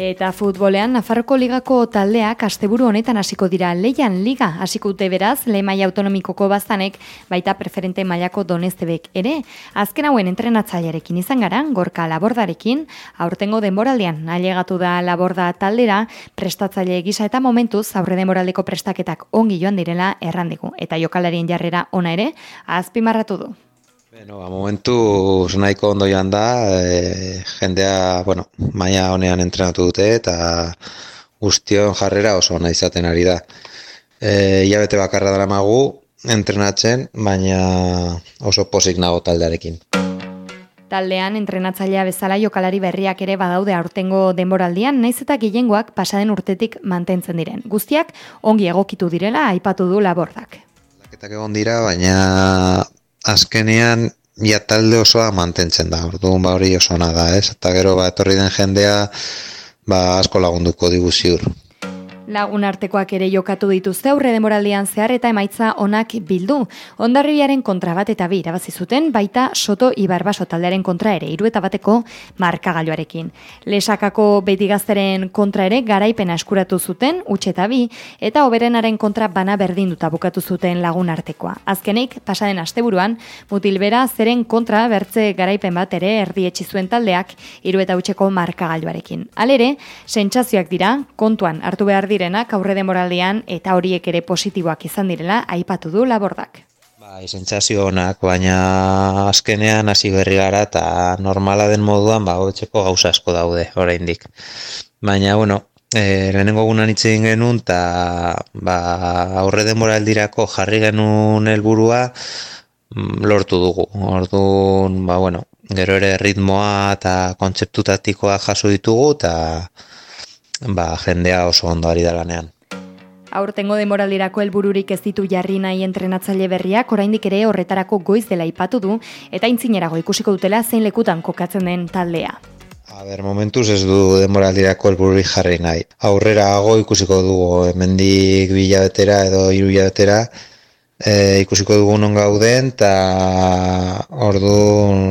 Eta futbolean Nafarroko ligako taldeak asteburu honetan hasiko dira leian liga hasiko dute beraz lemai autonomikoko bazanek baita preferente mailako donestebek ere. Azken hauen entrenatzailearekin izan gara, gorka labordarekin, aurtengo denboraldian ailegatu da laborda taldera, prestatzaile gisa eta momentuz aurre denboraldeko prestaketak ongi joan direla errandigu. Eta jokalarien jarrera ona ere, azpimarratu du. Beno, ba, momentu nahiko ondo joan da, e, jendea, bueno, maia honean entrenatu dute eta guztion jarrera oso ona izaten ari da. E, Iabete bakarra dara magu, entrenatzen, baina oso posik nago taldearekin. Taldean entrenatzailea bezala jokalari berriak ere badaude aurtengo denboraldian, naiz eta gilengoak pasaden urtetik mantentzen diren. Guztiak ongi egokitu direla aipatu du labordak. Laketak egon dira, baina azkenean ja talde osoa mantentzen da. Orduan ba hori oso da, ez? Eta gero ba etorri den jendea ba asko lagunduko digu ziur. Lagun artekoak ere jokatu dituzte aurre demoraldian zehar eta emaitza onak bildu. Ondarribiaren kontra bat eta bi irabazi zuten baita Soto Ibarbaso taldearen kontra ere hiru eta bateko markagailuarekin. Lesakako beti gazteren kontra ere garaipena eskuratu zuten utxe eta bi eta oberenaren kontra bana berdinduta bukatu zuten lagun artekoa. Azkenik pasaden asteburuan mutilbera zeren kontra bertze garaipen bat ere erdietsi zuen taldeak hiru eta utxeko markagailuarekin. Halere, sentsazioak dira kontuan hartu behar direnak aurre demoraldian eta horiek ere positiboak izan direla aipatu du labordak. Bai, sentsazio honak, baina azkenean hasi berri gara eta normala den moduan ba hobetzeko gauza asko daude oraindik. Baina bueno, e, lehenengo gunan hitz egin genuen eta ba, aurre demoraldirako jarri genuen helburua mm, lortu dugu. Orduan, ba bueno, gero ere ritmoa eta kontzeptutatikoa jaso ditugu eta ba, jendea oso ondo ari da lanean. Aurtengo demoraldirako helbururik ez ditu jarri nahi entrenatzaile berriak, oraindik ere horretarako goiz dela ipatu du, eta intzinerago ikusiko dutela zein lekutan kokatzen den taldea. A ber, momentuz ez du demoraldirako helbururik jarri nahi. Aurrera ikusiko dugu, hemendik bilabetera edo hiru bilabetera, e, ikusiko dugu non gauden, eta ordu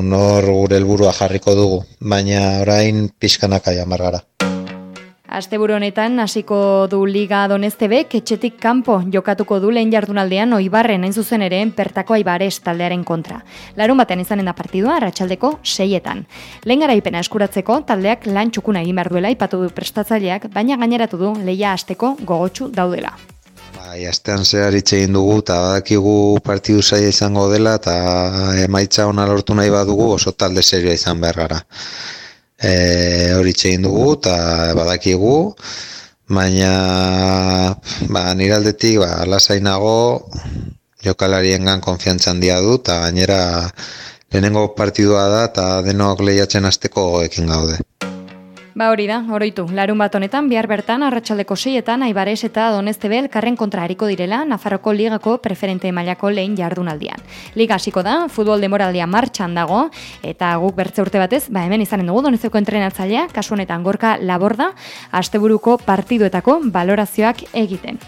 nor gure helburua jarriko dugu, baina orain pixkanaka jamar gara. Asteburu honetan hasiko du Liga Donestebek etxetik kanpo jokatuko du lehen jardunaldean Oibarren hain zuzen ere Pertako Aibares taldearen kontra. Larun batean izanen da partidua arratsaldeko seietan. Lehen garaipena eskuratzeko taldeak lan txukuna egin behar duela ipatu du prestatzaileak, baina gaineratu du leia asteko gogotsu daudela. Bai, astean zehar egin dugu eta badakigu partidu zaila izango dela eta emaitza ona lortu nahi badugu oso talde serioa izan behar gara e, hori txegin dugu eta badakigu, baina ba, nire aldetik ba, lasainago jokalarien gan konfiantzan dia du eta gainera lehenengo partidua da eta denok lehiatzen azteko ekin gaude. Ba hori da, oroitu, larun bat honetan, bihar bertan, arratsaldeko seietan, aibares eta donestebel karren kontra hariko direla, Nafarroko ligako preferente mailako lehen jardunaldian. Liga hasiko da, futbol demoraldia martxan dago, eta guk bertze urte batez, ba hemen izanen dugu, donesteko entrenatzailea, kasu honetan gorka laborda, asteburuko partiduetako balorazioak egiten.